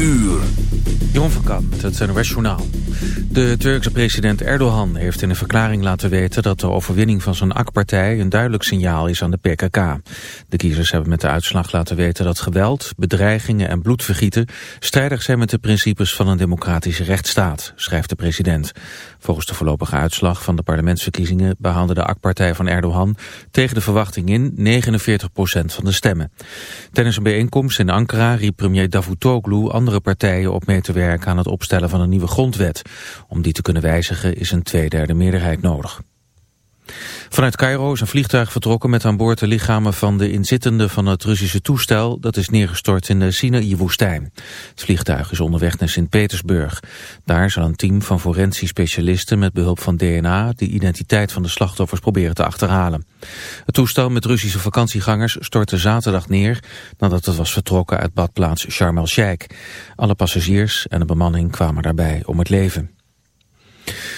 uur. Jon van Kan het NOS Journaal. De Turkse president Erdogan heeft in een verklaring laten weten... dat de overwinning van zijn AK-partij een duidelijk signaal is aan de PKK. De kiezers hebben met de uitslag laten weten dat geweld, bedreigingen en bloedvergieten... strijdig zijn met de principes van een democratische rechtsstaat, schrijft de president. Volgens de voorlopige uitslag van de parlementsverkiezingen... behaalde de AK-partij van Erdogan tegen de verwachting in 49% van de stemmen. Tijdens een bijeenkomst in Ankara riep premier Davutoglu andere partijen op mee te werken aan het opstellen van een nieuwe grondwet. Om die te kunnen wijzigen is een tweederde meerderheid nodig. Vanuit Cairo is een vliegtuig vertrokken met aan boord de lichamen van de inzittenden van het Russische toestel dat is neergestort in de Sinaï-woestijn. Het vliegtuig is onderweg naar Sint-Petersburg. Daar zal een team van forensisch specialisten met behulp van DNA de identiteit van de slachtoffers proberen te achterhalen. Het toestel met Russische vakantiegangers stortte zaterdag neer nadat het was vertrokken uit badplaats Sharm el-Sheikh. Alle passagiers en de bemanning kwamen daarbij om het leven.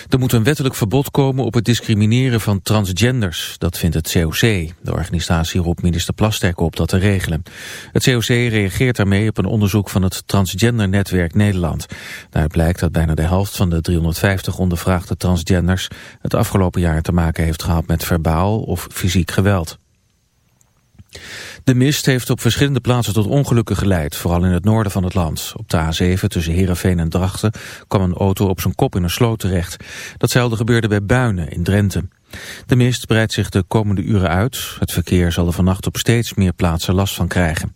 Er moet een wettelijk verbod komen op het discrimineren van transgenders. Dat vindt het COC. De organisatie roept minister Plasterk op dat te regelen. Het COC reageert daarmee op een onderzoek van het Transgendernetwerk Nederland. Daaruit blijkt dat bijna de helft van de 350 ondervraagde transgenders... het afgelopen jaar te maken heeft gehad met verbaal of fysiek geweld. De mist heeft op verschillende plaatsen tot ongelukken geleid, vooral in het noorden van het land. Op de A7 tussen Heerenveen en Drachten kwam een auto op zijn kop in een sloot terecht. Datzelfde gebeurde bij Buinen in Drenthe. De mist breidt zich de komende uren uit. Het verkeer zal er vannacht op steeds meer plaatsen last van krijgen.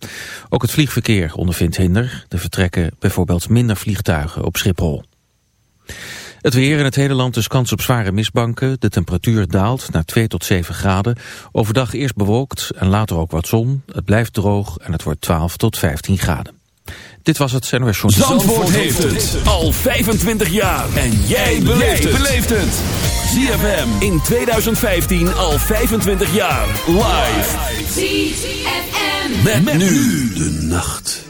Ook het vliegverkeer ondervindt hinder. Er vertrekken bijvoorbeeld minder vliegtuigen op Schiphol. Het weer in het hele land is kans op zware mistbanken. De temperatuur daalt naar 2 tot 7 graden. Overdag eerst bewolkt en later ook wat zon. Het blijft droog en het wordt 12 tot 15 graden. Dit was het NOS Journal. Zandvoort, Zandvoort heeft het al 25 jaar. En jij beleeft het. ZFM in 2015 al 25 jaar. Live. ZFM. Met, met nu de nacht.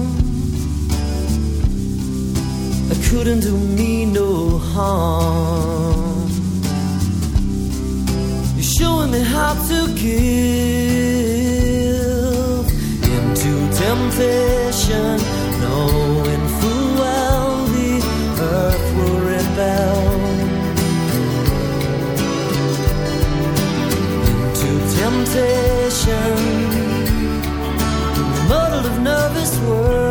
couldn't do me no harm. You're showing me how to give into temptation, knowing full well the earth will rebel. Into temptation, muddled of nervous words.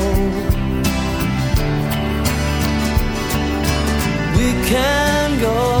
Can go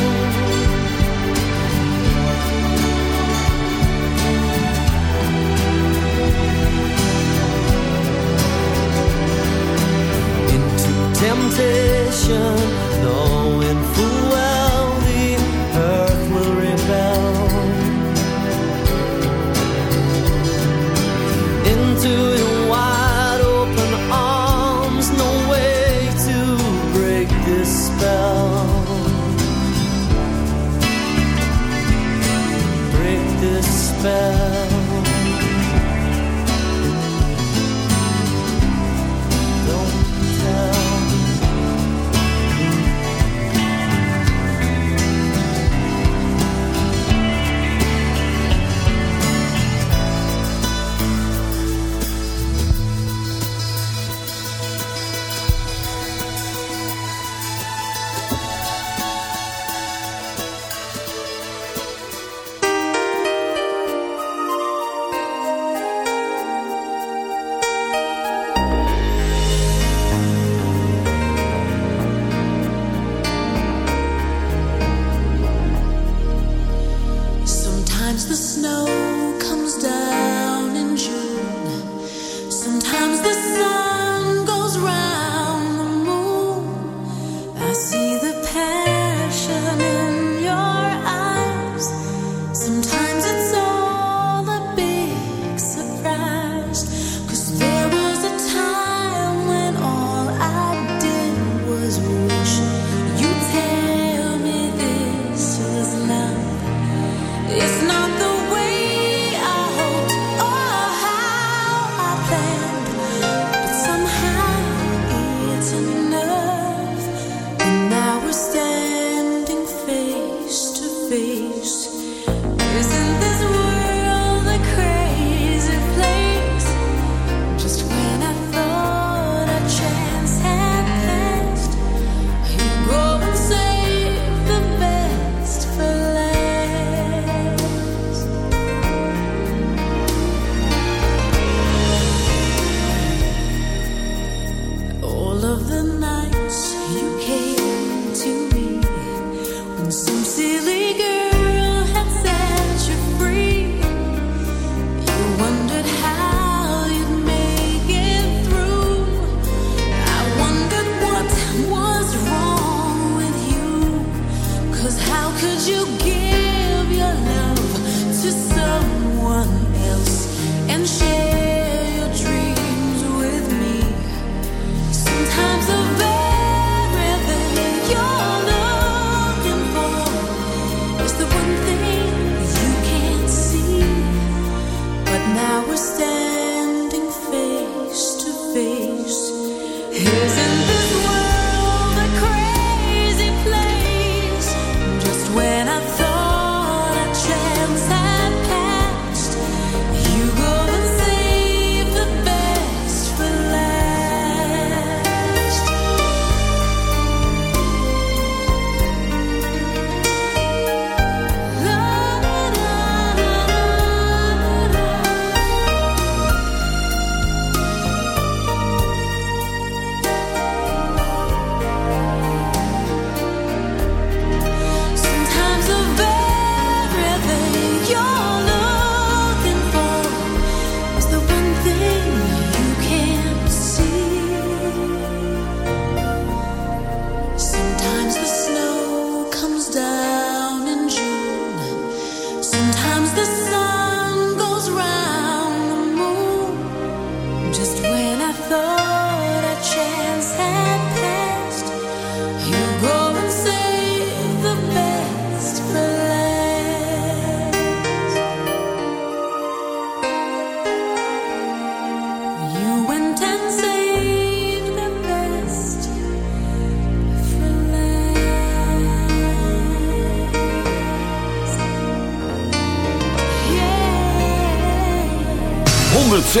Temptation, knowing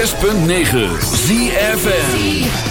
106.9 ZFN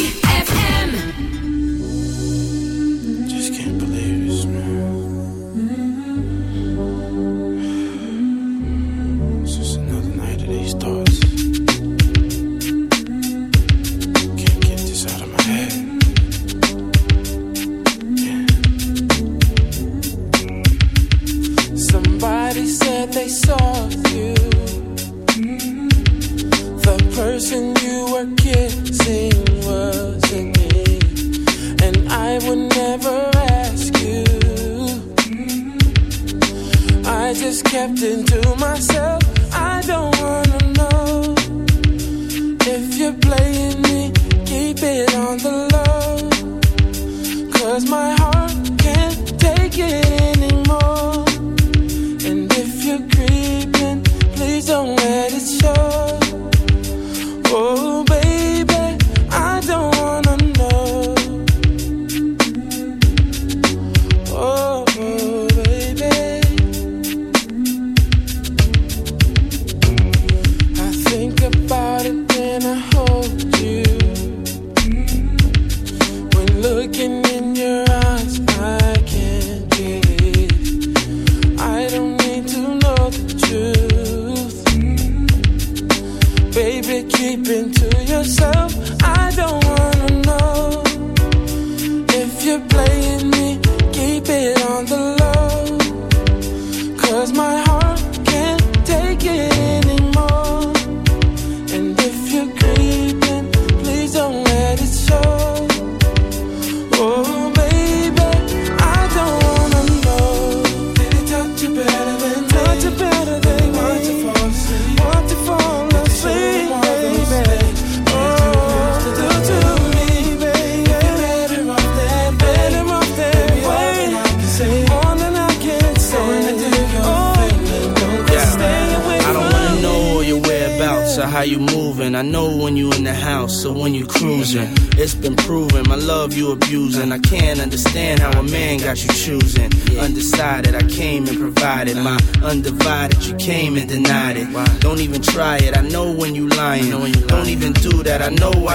I just kept it to myself. I don't wanna know if you're playing me. Keep it on the low, cause my heart can't take it.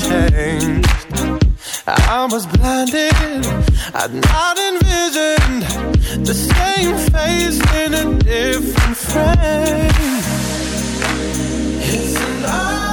changed. I was blinded, I'd not envisioned the same face in a different frame. It's an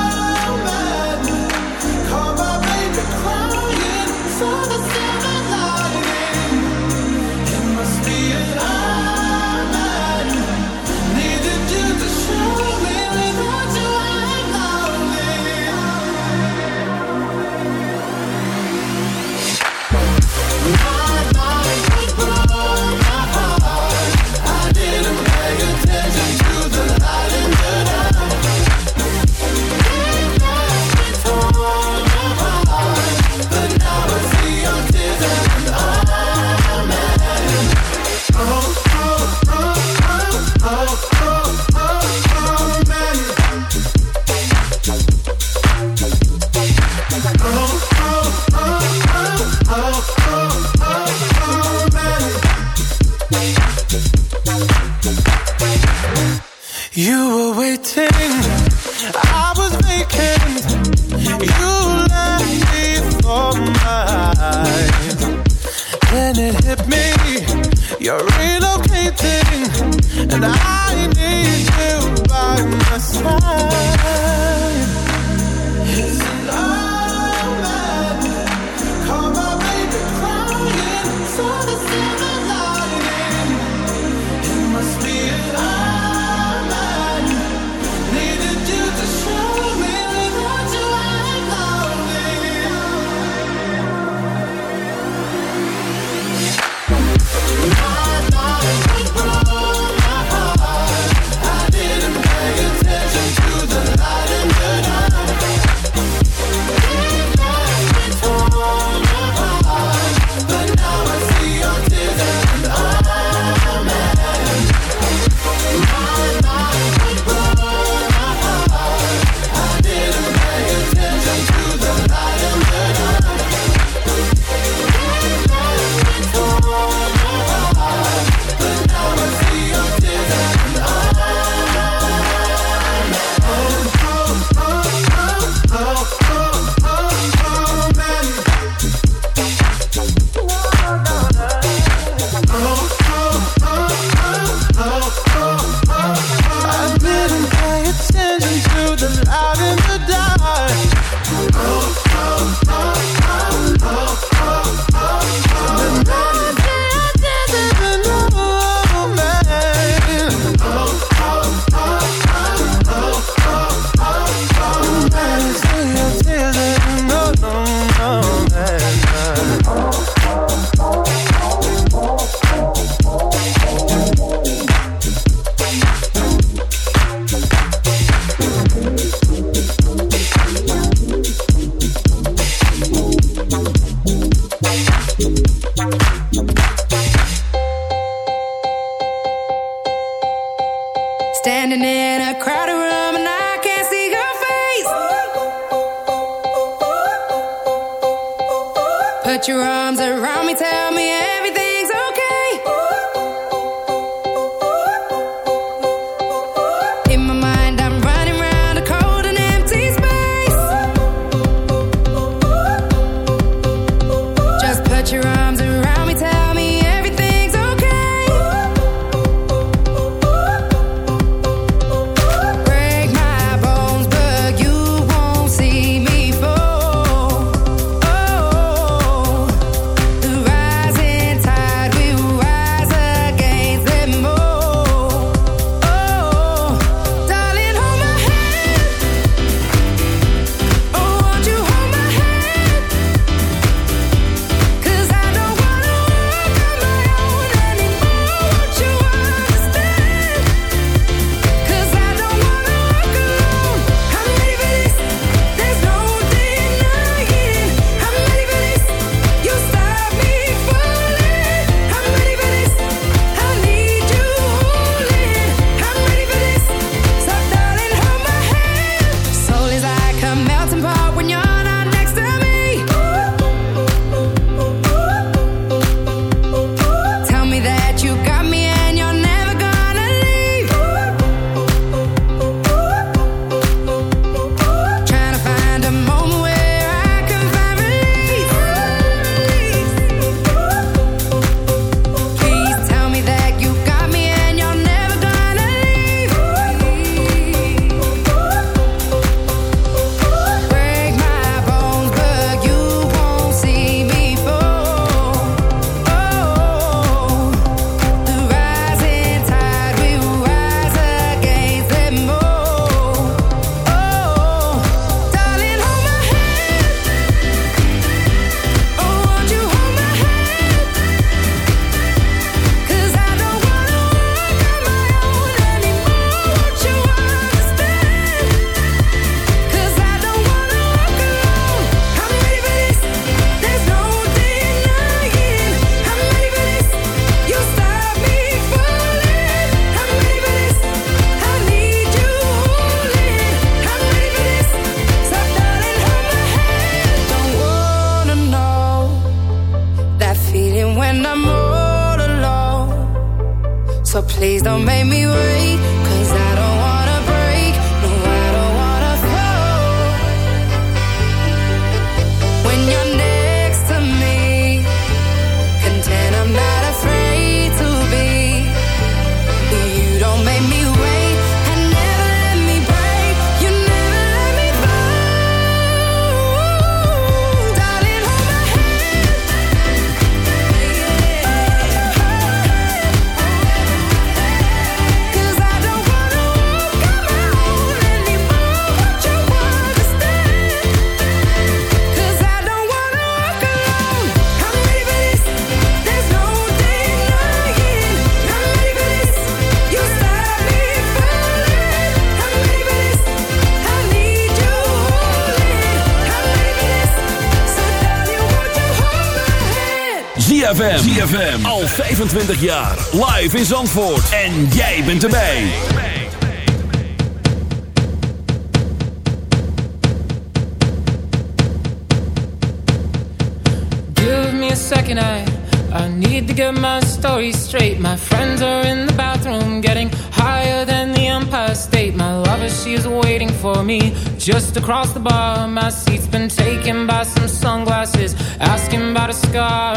ZFM. Al 25 jaar. Live in Zandvoort. En jij bent erbij. Give me a second, I, I need to get my story straight. My friends are in the bathroom getting higher than the Empire State. My lover, she's waiting for me just across the bar. My seat's been taken by some sunglasses, asking about a scar.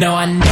No, I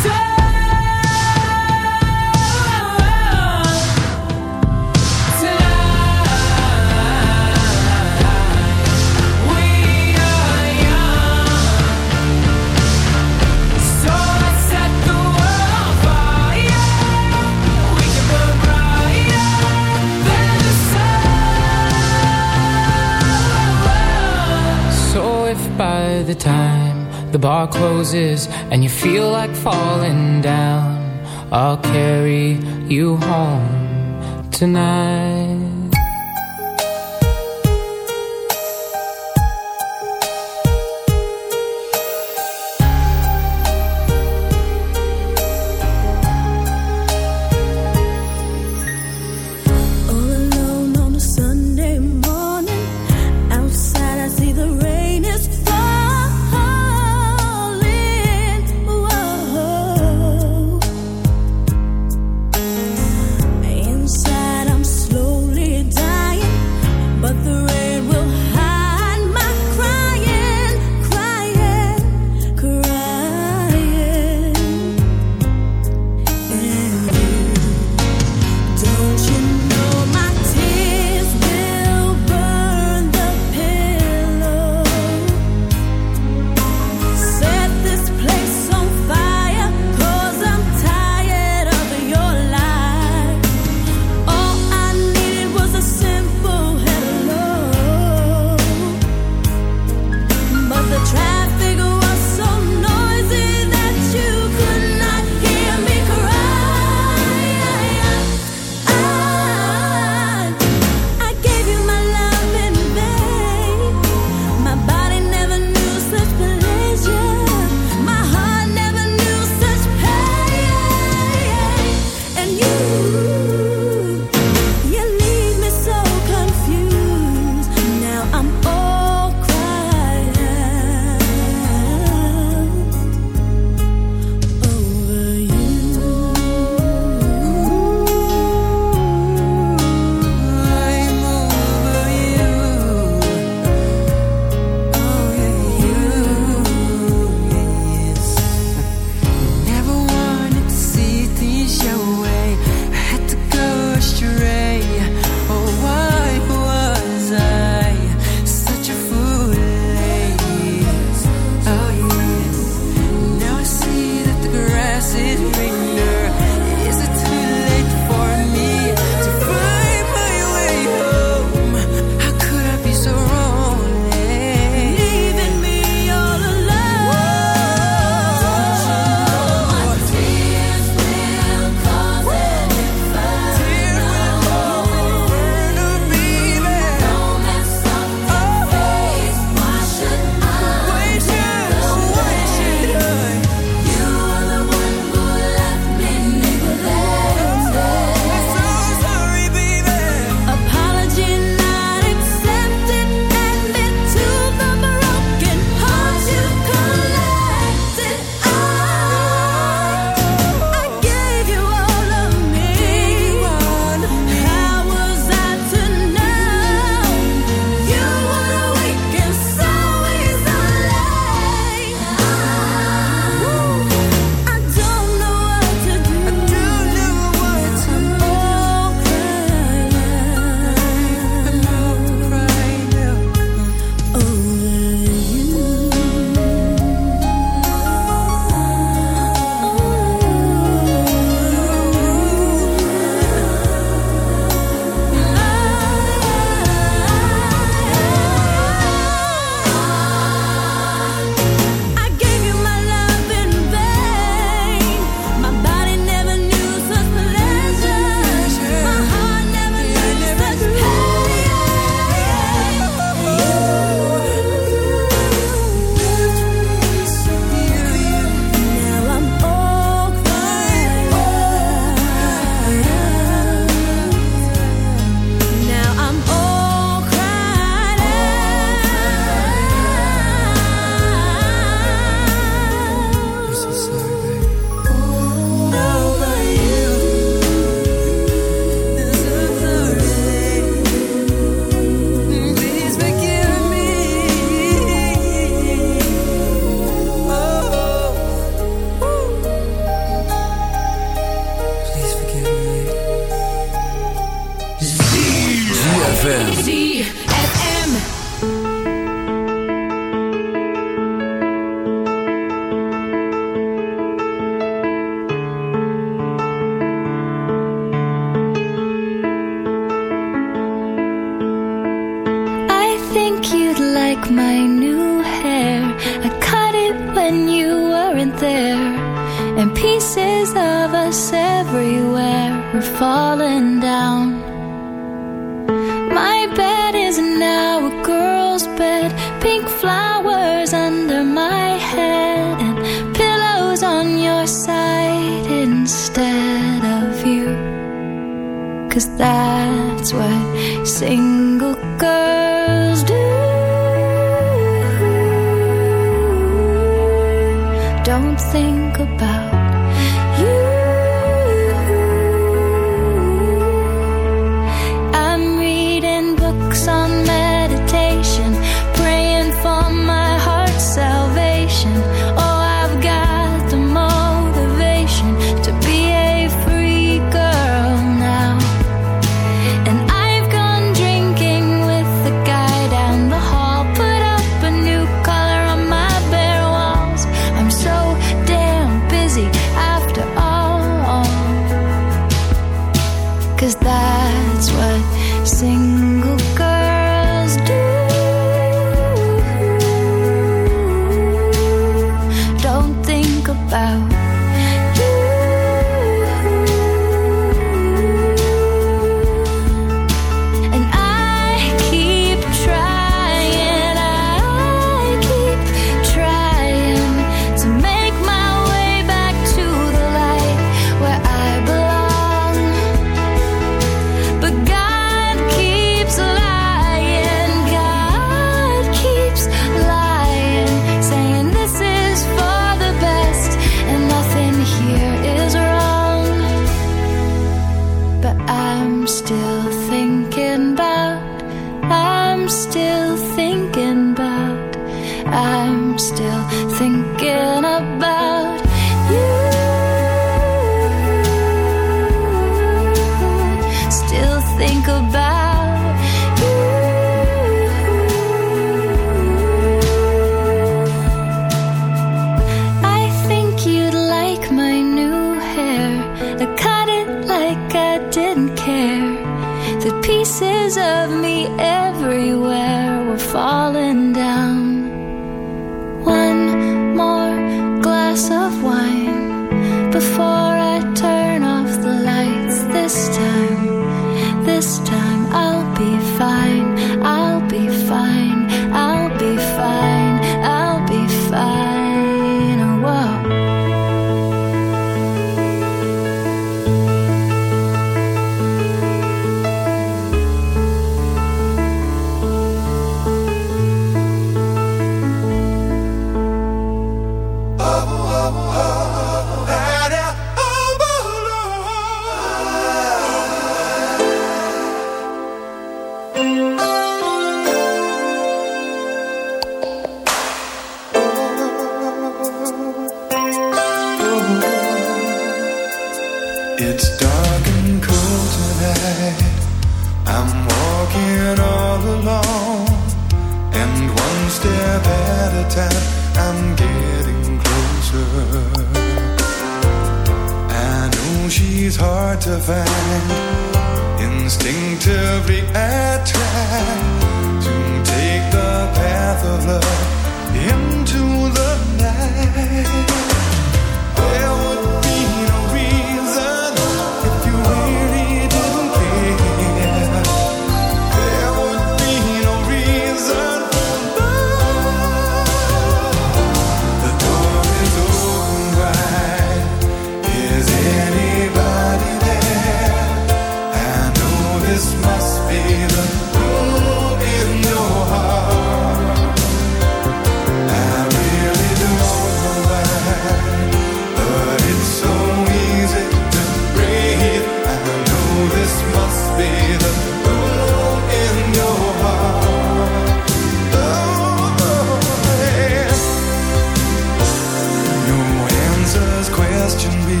question me.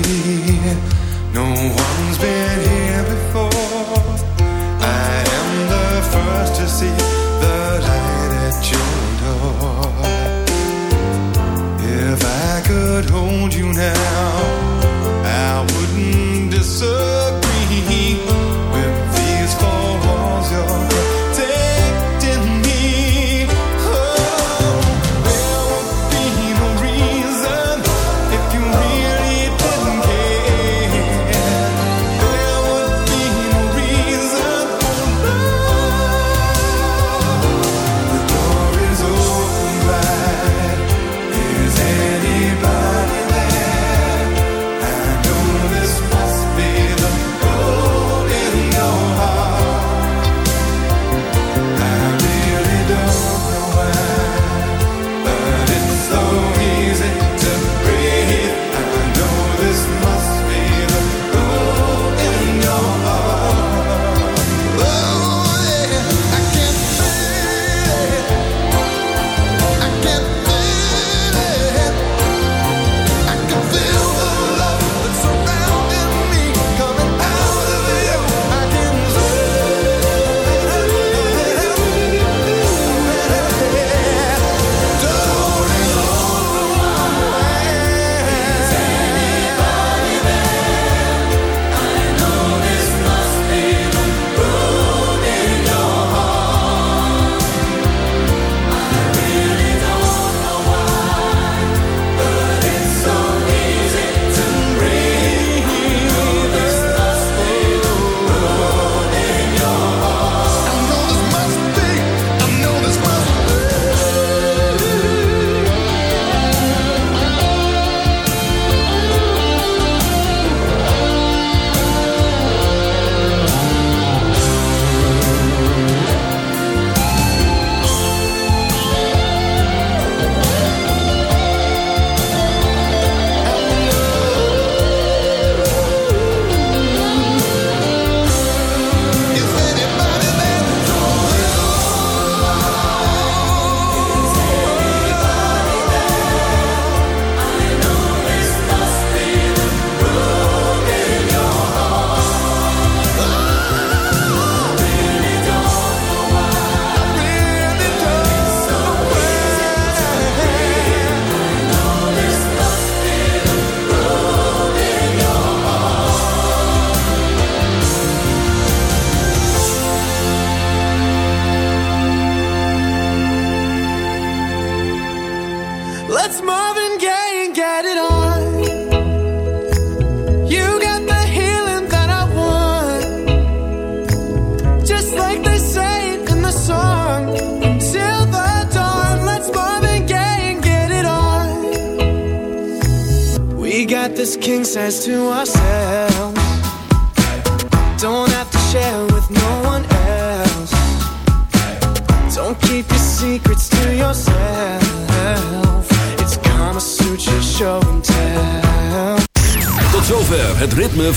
No one's been here